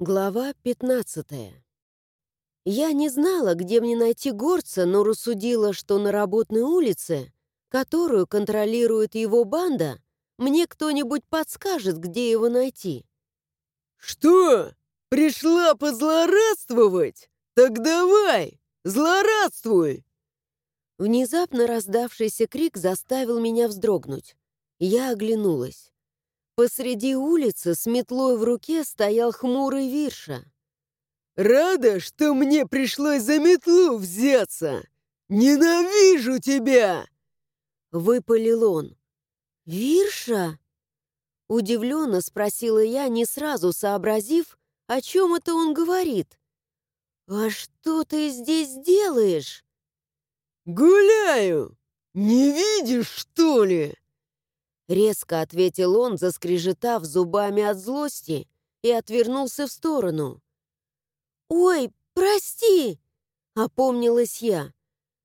Глава 15 Я не знала, где мне найти горца, но рассудила, что на работной улице, которую контролирует его банда, мне кто-нибудь подскажет, где его найти. «Что? Пришла позлорадствовать? Так давай, злорадствуй!» Внезапно раздавшийся крик заставил меня вздрогнуть. Я оглянулась. Посреди улицы с метлой в руке стоял хмурый Вирша. «Рада, что мне пришлось за метлу взяться? Ненавижу тебя!» Выпалил он. «Вирша?» Удивленно спросила я, не сразу сообразив, о чем это он говорит. «А что ты здесь делаешь?» «Гуляю! Не видишь, что ли?» Резко ответил он, заскрежетав зубами от злости, и отвернулся в сторону. «Ой, прости!» — опомнилась я.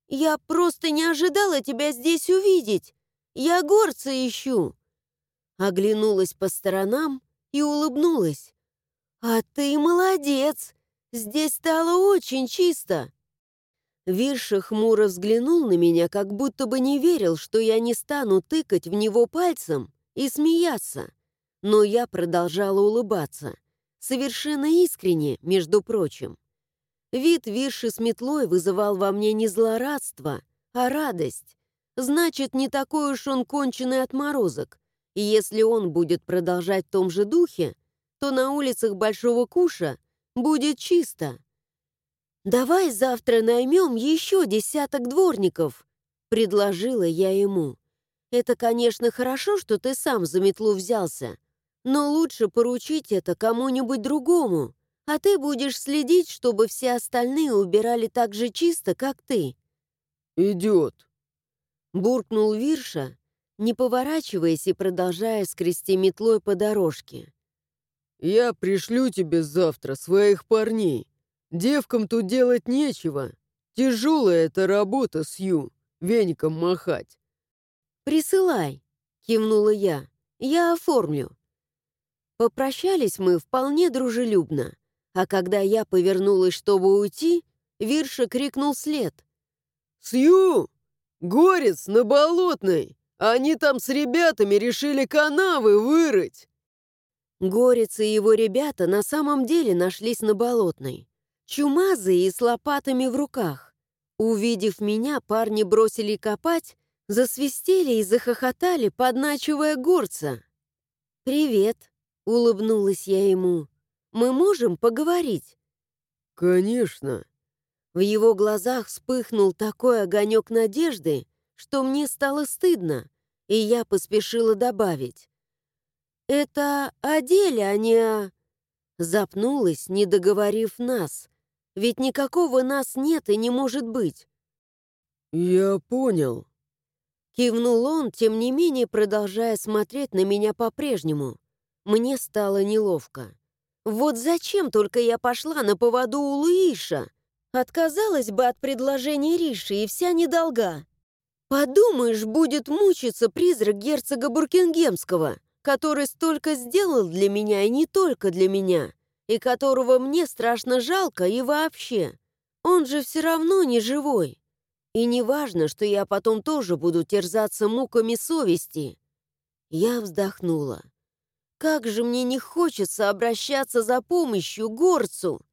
«Я просто не ожидала тебя здесь увидеть. Я горца ищу!» Оглянулась по сторонам и улыбнулась. «А ты молодец! Здесь стало очень чисто!» Вирша хмуро взглянул на меня, как будто бы не верил, что я не стану тыкать в него пальцем и смеяться. Но я продолжала улыбаться. Совершенно искренне, между прочим. Вид Вирши с метлой вызывал во мне не злорадство, а радость. Значит, не такой уж он конченый отморозок. И если он будет продолжать в том же духе, то на улицах Большого Куша будет чисто. «Давай завтра наймем еще десяток дворников», — предложила я ему. «Это, конечно, хорошо, что ты сам за метлу взялся, но лучше поручить это кому-нибудь другому, а ты будешь следить, чтобы все остальные убирали так же чисто, как ты». «Идет», — буркнул Вирша, не поворачиваясь и продолжая скрести метлой по дорожке. «Я пришлю тебе завтра своих парней. Девкам тут делать нечего. Тяжелая эта работа, Сью, веником махать. «Присылай», — кивнула я. «Я оформлю». Попрощались мы вполне дружелюбно, а когда я повернулась, чтобы уйти, Вирша крикнул след. «Сью! Горец на Болотной! Они там с ребятами решили канавы вырыть!» Горец и его ребята на самом деле нашлись на Болотной чумазые и с лопатами в руках. Увидев меня, парни бросили копать, засвистели и захохотали, подначивая горца. «Привет», — улыбнулась я ему. «Мы можем поговорить?» «Конечно». В его глазах вспыхнул такой огонек надежды, что мне стало стыдно, и я поспешила добавить. «Это о деле, а не о...» Запнулась, не договорив нас, ведь никакого нас нет и не может быть. «Я понял», — кивнул он, тем не менее продолжая смотреть на меня по-прежнему. Мне стало неловко. Вот зачем только я пошла на поводу у Луиша? Отказалась бы от предложения Риши и вся недолга. Подумаешь, будет мучиться призрак герцога Буркингемского, который столько сделал для меня и не только для меня и которого мне страшно жалко и вообще. Он же все равно не живой. И не важно, что я потом тоже буду терзаться муками совести. Я вздохнула. Как же мне не хочется обращаться за помощью горцу.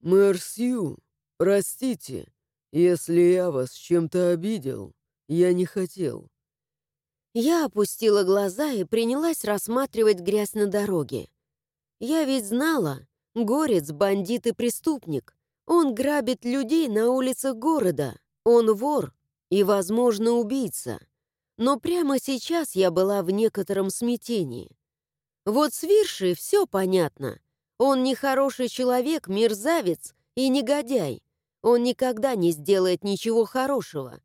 «Мэр Сью, простите, если я вас чем-то обидел, я не хотел». Я опустила глаза и принялась рассматривать грязь на дороге. Я ведь знала, горец, бандит и преступник. Он грабит людей на улицах города. Он вор и, возможно, убийца. Но прямо сейчас я была в некотором смятении. Вот с Виршей все понятно. Он нехороший человек, мерзавец и негодяй. Он никогда не сделает ничего хорошего.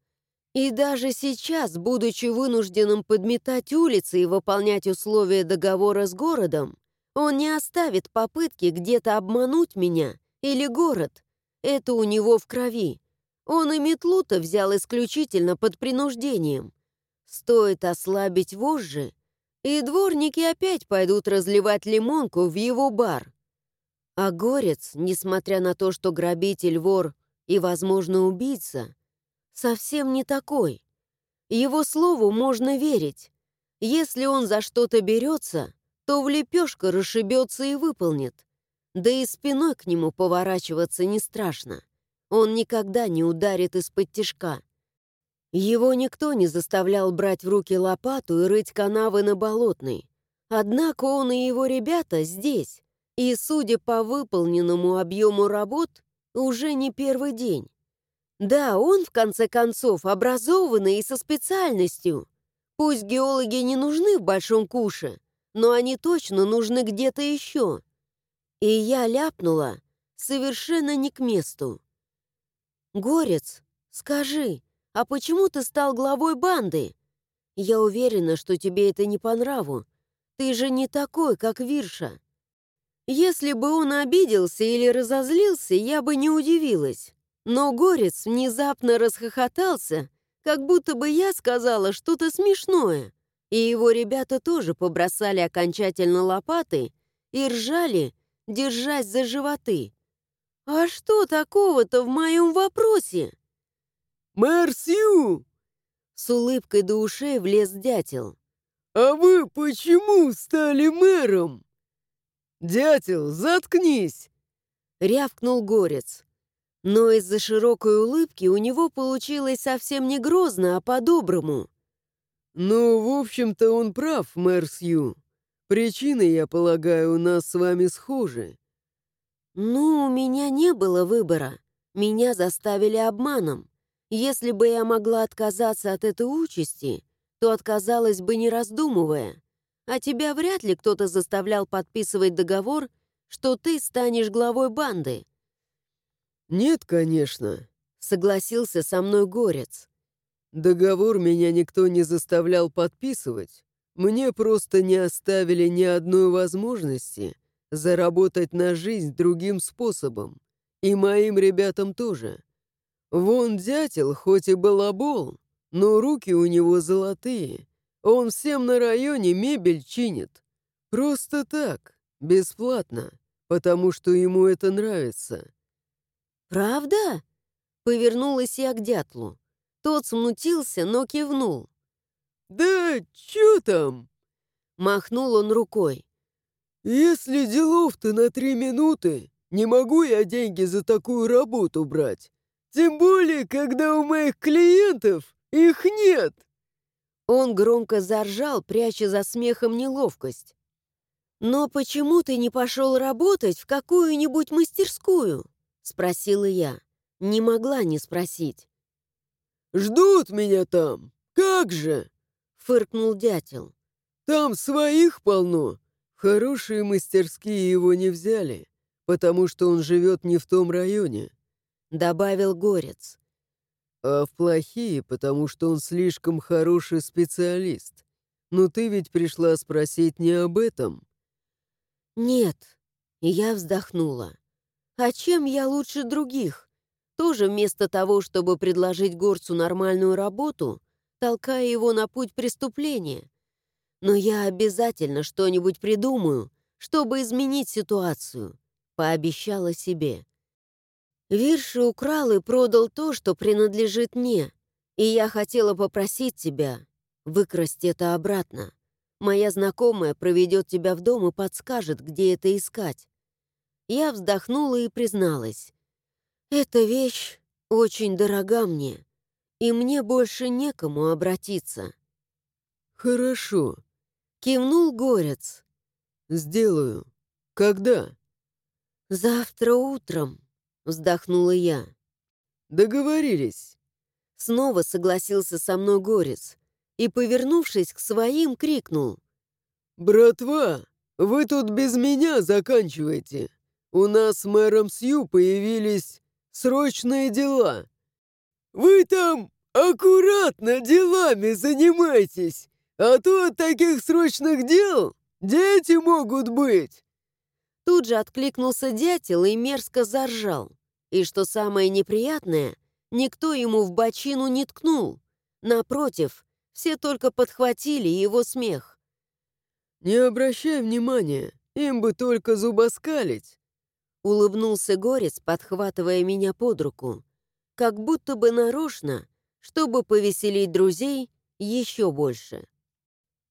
И даже сейчас, будучи вынужденным подметать улицы и выполнять условия договора с городом, он не оставит попытки где-то обмануть меня или город. Это у него в крови. Он и метлу-то взял исключительно под принуждением. Стоит ослабить вожжи, и дворники опять пойдут разливать лимонку в его бар. А Горец, несмотря на то, что грабитель, вор и, возможно, убийца, совсем не такой. Его слову можно верить. Если он за что-то берется, то в лепешка расшибется и выполнит. Да и спиной к нему поворачиваться не страшно. Он никогда не ударит из-под тишка. Его никто не заставлял брать в руки лопату и рыть канавы на болотной. Однако он и его ребята здесь, и, судя по выполненному объему работ, уже не первый день. Да, он, в конце концов, образованный и со специальностью. Пусть геологи не нужны в Большом Куше, но они точно нужны где-то еще. И я ляпнула совершенно не к месту. «Горец, скажи, а почему ты стал главой банды? Я уверена, что тебе это не по нраву. Ты же не такой, как Вирша». Если бы он обиделся или разозлился, я бы не удивилась. Но Горец внезапно расхохотался, как будто бы я сказала что-то смешное, и его ребята тоже побросали окончательно лопаты и ржали, держась за животы. «А что такого-то в моем вопросе?» «Мэр Сью!» С улыбкой до ушей влез дятел. «А вы почему стали мэром?» «Дятел, заткнись!» Рявкнул горец. Но из-за широкой улыбки у него получилось совсем не грозно, а по-доброму. «Ну, в общем-то, он прав, мэр Сью. Причины, я полагаю, у нас с вами схожи». «Ну, у меня не было выбора. Меня заставили обманом. Если бы я могла отказаться от этой участи, то отказалась бы не раздумывая. А тебя вряд ли кто-то заставлял подписывать договор, что ты станешь главой банды». «Нет, конечно», — согласился со мной Горец. «Договор меня никто не заставлял подписывать. Мне просто не оставили ни одной возможности заработать на жизнь другим способом. И моим ребятам тоже. Вон дятел, хоть и балабол, но руки у него золотые, он всем на районе мебель чинит. Просто так, бесплатно, потому что ему это нравится». «Правда?» — повернулась я к дятлу. Тот смутился, но кивнул. «Да чё там?» — махнул он рукой. «Если делов-то на три минуты, не могу я деньги за такую работу брать. Тем более, когда у моих клиентов их нет». Он громко заржал, пряча за смехом неловкость. «Но почему ты не пошел работать в какую-нибудь мастерскую?» — спросила я. Не могла не спросить. «Ждут меня там! Как же!» — фыркнул дятел. «Там своих полно. Хорошие мастерские его не взяли, потому что он живет не в том районе», — добавил Горец а в плохие, потому что он слишком хороший специалист. Но ты ведь пришла спросить не об этом?» «Нет», — я вздохнула. «А чем я лучше других? Тоже вместо того, чтобы предложить горцу нормальную работу, толкая его на путь преступления. Но я обязательно что-нибудь придумаю, чтобы изменить ситуацию», — пообещала себе. Вирши украл и продал то, что принадлежит мне, и я хотела попросить тебя выкрасть это обратно. Моя знакомая проведет тебя в дом и подскажет, где это искать. Я вздохнула и призналась. Эта вещь очень дорога мне, и мне больше некому обратиться. Хорошо. Кивнул Горец. Сделаю. Когда? Завтра утром. Вздохнула я. Договорились. Снова согласился со мной Горец и, повернувшись к своим, крикнул. «Братва, вы тут без меня заканчивайте. У нас с мэром Сью появились срочные дела. Вы там аккуратно делами занимайтесь, а то от таких срочных дел дети могут быть. Тут же откликнулся дятел и мерзко заржал. И что самое неприятное, никто ему в бочину не ткнул. Напротив, все только подхватили его смех. «Не обращай внимания, им бы только зубоскалить». Улыбнулся Горец, подхватывая меня под руку, как будто бы нарочно, чтобы повеселить друзей еще больше.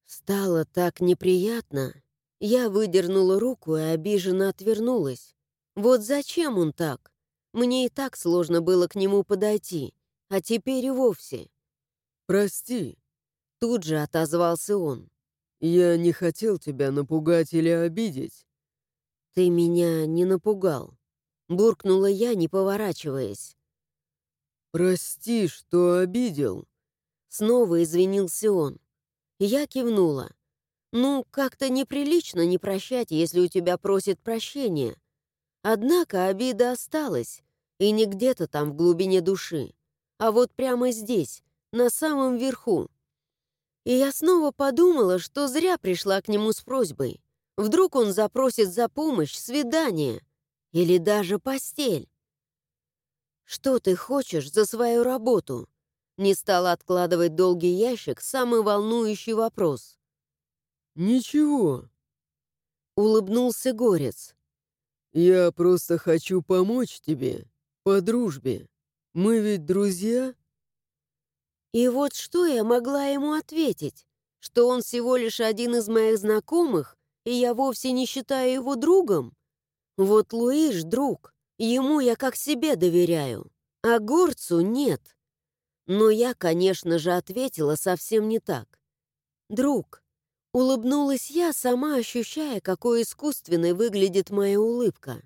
Стало так неприятно. Я выдернула руку и обиженно отвернулась. Вот зачем он так? Мне и так сложно было к нему подойти, а теперь и вовсе. «Прости», — тут же отозвался он. «Я не хотел тебя напугать или обидеть». «Ты меня не напугал», — буркнула я, не поворачиваясь. «Прости, что обидел», — снова извинился он. Я кивнула. «Ну, как-то неприлично не прощать, если у тебя просит прощения. Однако обида осталась, и не где-то там в глубине души, а вот прямо здесь, на самом верху. И я снова подумала, что зря пришла к нему с просьбой. Вдруг он запросит за помощь свидание или даже постель. «Что ты хочешь за свою работу?» Не стала откладывать долгий ящик самый волнующий вопрос. «Ничего», — улыбнулся Горец. «Я просто хочу помочь тебе, по дружбе. Мы ведь друзья?» И вот что я могла ему ответить? Что он всего лишь один из моих знакомых, и я вовсе не считаю его другом? Вот Луиш — друг, ему я как себе доверяю, а горцу нет. Но я, конечно же, ответила совсем не так. «Друг», Улыбнулась я, сама ощущая, какой искусственной выглядит моя улыбка.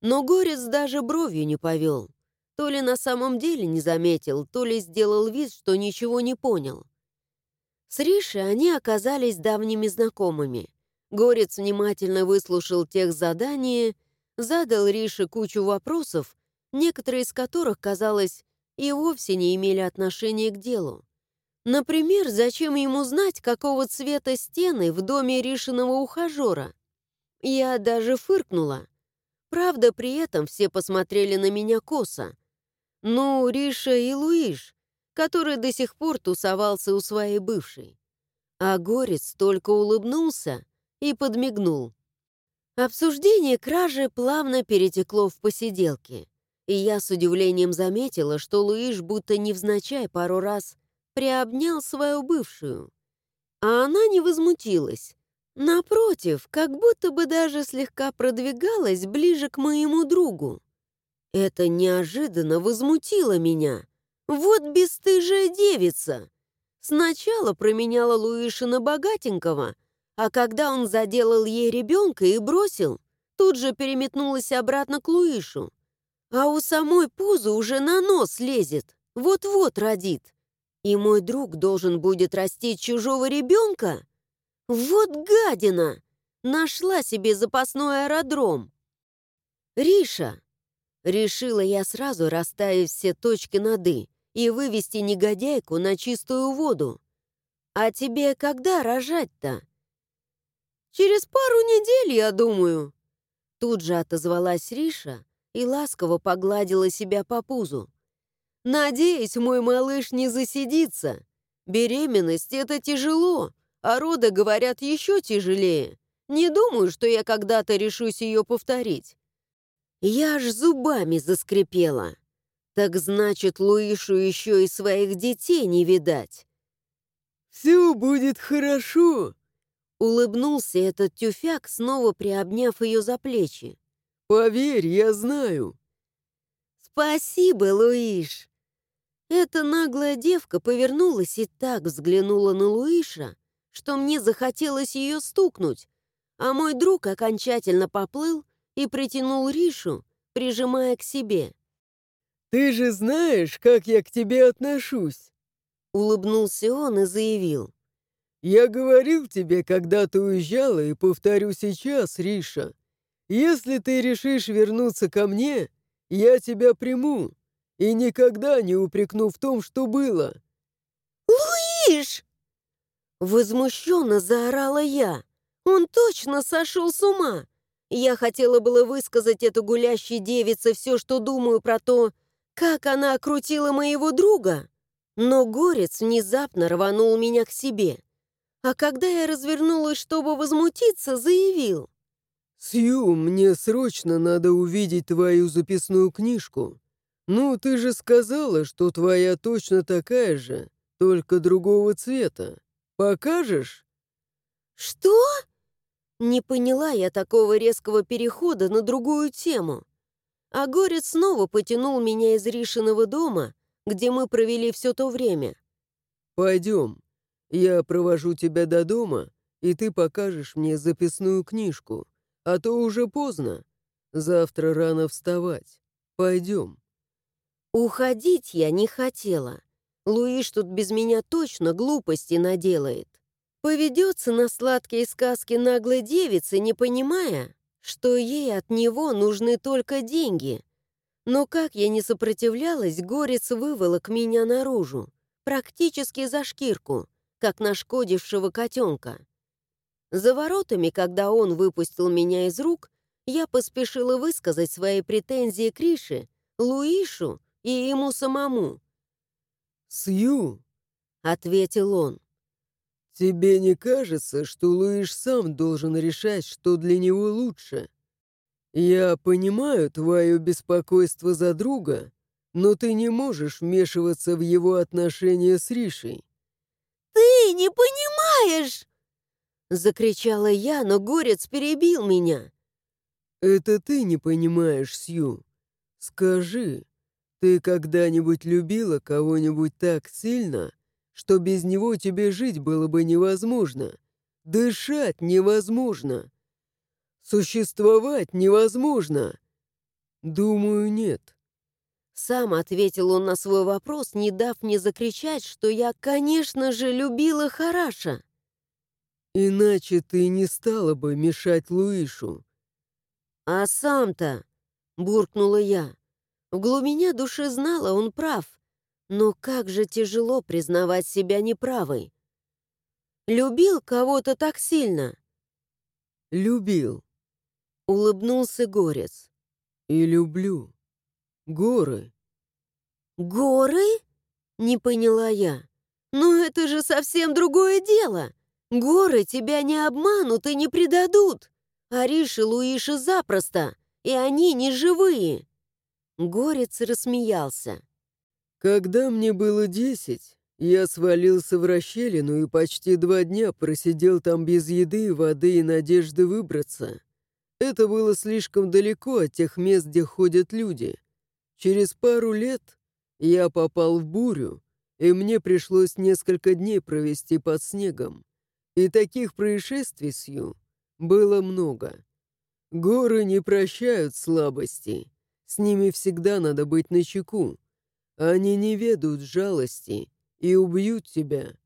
Но горец даже бровью не повел. То ли на самом деле не заметил, то ли сделал вид, что ничего не понял. С Ришей они оказались давними знакомыми. Горец внимательно выслушал тех задания, задал Рише кучу вопросов, некоторые из которых, казалось, и вовсе не имели отношения к делу. Например, зачем ему знать, какого цвета стены в доме Ришиного ухажера? Я даже фыркнула. Правда, при этом все посмотрели на меня косо. Ну, Риша и Луиш, который до сих пор тусовался у своей бывшей. А Горец только улыбнулся и подмигнул. Обсуждение кражи плавно перетекло в посиделки, и я с удивлением заметила, что Луиш будто невзначай пару раз приобнял свою бывшую. А она не возмутилась. Напротив, как будто бы даже слегка продвигалась ближе к моему другу. Это неожиданно возмутило меня. Вот бесстыжая девица. Сначала променяла Луиша на богатенького, а когда он заделал ей ребенка и бросил, тут же переметнулась обратно к Луишу. А у самой пузо уже на нос лезет, вот-вот родит. И мой друг должен будет растить чужого ребенка? Вот гадина! Нашла себе запасной аэродром. Риша. Решила я сразу расставить все точки над «и» и вывести негодяйку на чистую воду. А тебе когда рожать-то? Через пару недель, я думаю. Тут же отозвалась Риша и ласково погладила себя по пузу. Надеюсь, мой малыш не засидится. Беременность — это тяжело, а роды, говорят, еще тяжелее. Не думаю, что я когда-то решусь ее повторить. Я аж зубами заскрипела. Так значит, Луишу еще и своих детей не видать. «Все будет хорошо», — улыбнулся этот тюфяк, снова приобняв ее за плечи. «Поверь, я знаю». «Спасибо, Луиш!» Эта наглая девка повернулась и так взглянула на Луиша, что мне захотелось ее стукнуть, а мой друг окончательно поплыл и притянул Ришу, прижимая к себе. «Ты же знаешь, как я к тебе отношусь!» Улыбнулся он и заявил. «Я говорил тебе, когда ты уезжала, и повторю сейчас, Риша. Если ты решишь вернуться ко мне, я тебя приму и никогда не упрекну в том, что было». «Луиш!» Возмущенно заорала я. Он точно сошел с ума. Я хотела было высказать эту гулящей девице все, что думаю про то, как она окрутила моего друга. Но горец внезапно рванул меня к себе. А когда я развернулась, чтобы возмутиться, заявил. «Сью, мне срочно надо увидеть твою записную книжку. Ну, ты же сказала, что твоя точно такая же, только другого цвета. Покажешь?» «Что?» Не поняла я такого резкого перехода на другую тему. А Горец снова потянул меня из Ришиного дома, где мы провели все то время. «Пойдем. Я провожу тебя до дома, и ты покажешь мне записную книжку. А то уже поздно. Завтра рано вставать. Пойдем. Уходить я не хотела. Луиш тут без меня точно глупости наделает. Поведется на сладкие сказки наглой девицы, не понимая, что ей от него нужны только деньги. Но как я не сопротивлялась, горец выволок меня наружу, практически за шкирку, как нашкодившего котенка. За воротами, когда он выпустил меня из рук, я поспешила высказать свои претензии Крише, Луишу и ему самому. «Сью», — ответил он, — «тебе не кажется, что Луиш сам должен решать, что для него лучше? Я понимаю твое беспокойство за друга, но ты не можешь вмешиваться в его отношения с Ришей». «Ты не понимаешь!» Закричала я, но горец перебил меня. «Это ты не понимаешь, Сью. Скажи, ты когда-нибудь любила кого-нибудь так сильно, что без него тебе жить было бы невозможно, дышать невозможно, существовать невозможно? Думаю, нет». Сам ответил он на свой вопрос, не дав мне закричать, что я, конечно же, любила Хараша. Иначе ты не стала бы мешать Луишу. А сам-то, буркнула я. В глубине души знала, он прав. Но как же тяжело признавать себя неправой. Любил кого-то так сильно? Любил. Улыбнулся Горец. И люблю. Горы. Горы? Не поняла я. Ну это же совсем другое дело. Горы тебя не обманут и не предадут. Ариш и Луиша запросто, и они не живые. Горец рассмеялся. Когда мне было десять, я свалился в расщелину и почти два дня просидел там без еды, воды и надежды выбраться. Это было слишком далеко от тех мест, где ходят люди. Через пару лет я попал в бурю, и мне пришлось несколько дней провести под снегом. И таких происшествий с Ю было много. Горы не прощают слабости. С ними всегда надо быть начеку. Они не ведут жалости и убьют тебя,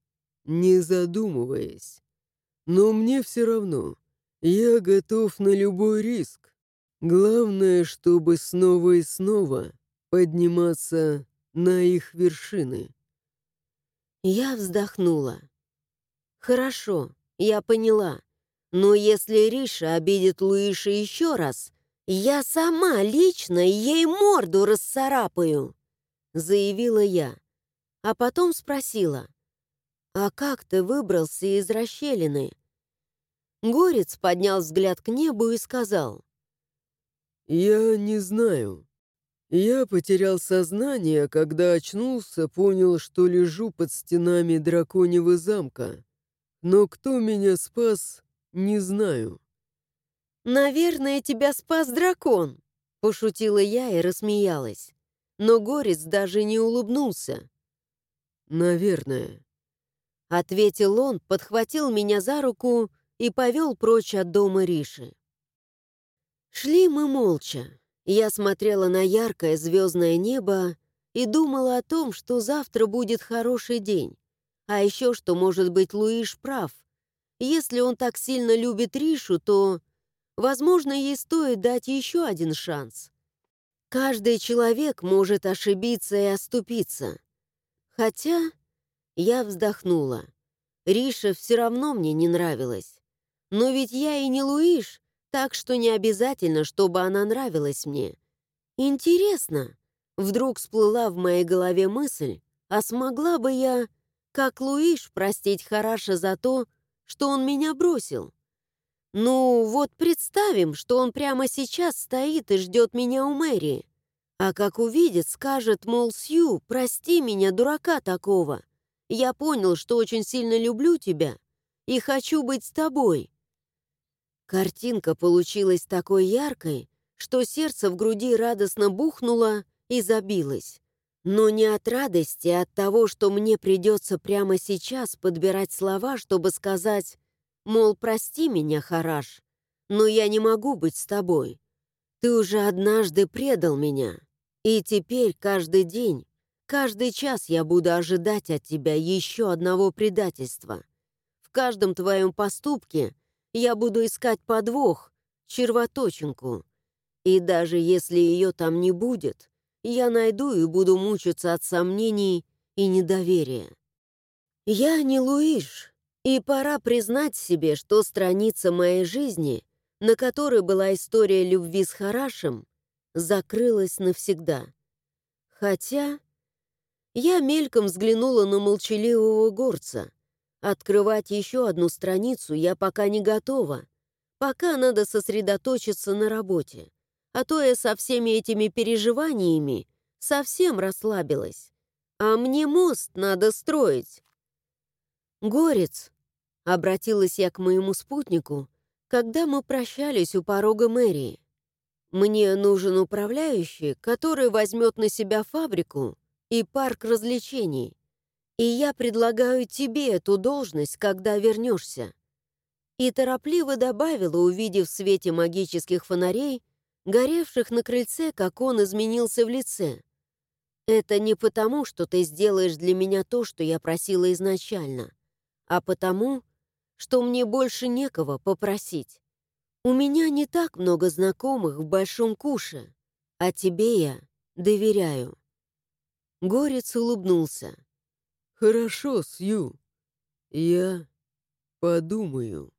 не задумываясь. Но мне все равно. Я готов на любой риск. Главное, чтобы снова и снова подниматься на их вершины. Я вздохнула. «Хорошо, я поняла. Но если Риша обидит Луиша еще раз, я сама лично ей морду расцарапаю», — заявила я. А потом спросила, «А как ты выбрался из расщелины?» Горец поднял взгляд к небу и сказал, «Я не знаю. Я потерял сознание, когда очнулся, понял, что лежу под стенами драконьего замка. Но кто меня спас, не знаю. «Наверное, тебя спас дракон», — пошутила я и рассмеялась. Но Горец даже не улыбнулся. «Наверное», — ответил он, подхватил меня за руку и повел прочь от дома Риши. Шли мы молча. Я смотрела на яркое звездное небо и думала о том, что завтра будет хороший день. А еще что, может быть, Луиш прав. Если он так сильно любит Ришу, то, возможно, ей стоит дать еще один шанс. Каждый человек может ошибиться и оступиться. Хотя я вздохнула. Риша все равно мне не нравилась. Но ведь я и не Луиш, так что не обязательно, чтобы она нравилась мне. Интересно, вдруг всплыла в моей голове мысль, а смогла бы я как Луиш простить Хараша за то, что он меня бросил? Ну, вот представим, что он прямо сейчас стоит и ждет меня у мэрии. А как увидит, скажет, мол, Сью, прости меня, дурака такого. Я понял, что очень сильно люблю тебя и хочу быть с тобой. Картинка получилась такой яркой, что сердце в груди радостно бухнуло и забилось. Но не от радости, а от того, что мне придется прямо сейчас подбирать слова, чтобы сказать, мол, прости меня, Хараш, но я не могу быть с тобой. Ты уже однажды предал меня, и теперь каждый день, каждый час я буду ожидать от тебя еще одного предательства. В каждом твоем поступке я буду искать подвох, червоточинку. И даже если ее там не будет, я найду и буду мучиться от сомнений и недоверия. Я не Луиш, и пора признать себе, что страница моей жизни, на которой была история любви с Харашем, закрылась навсегда. Хотя я мельком взглянула на молчаливого горца. Открывать еще одну страницу я пока не готова. Пока надо сосредоточиться на работе а то я со всеми этими переживаниями совсем расслабилась. А мне мост надо строить. «Горец», — обратилась я к моему спутнику, когда мы прощались у порога мэрии. «Мне нужен управляющий, который возьмет на себя фабрику и парк развлечений, и я предлагаю тебе эту должность, когда вернешься». И торопливо добавила, увидев в свете магических фонарей, горевших на крыльце, как он изменился в лице. Это не потому, что ты сделаешь для меня то, что я просила изначально, а потому, что мне больше некого попросить. У меня не так много знакомых в Большом Куше, а тебе я доверяю». Горец улыбнулся. «Хорошо, Сью. Я подумаю».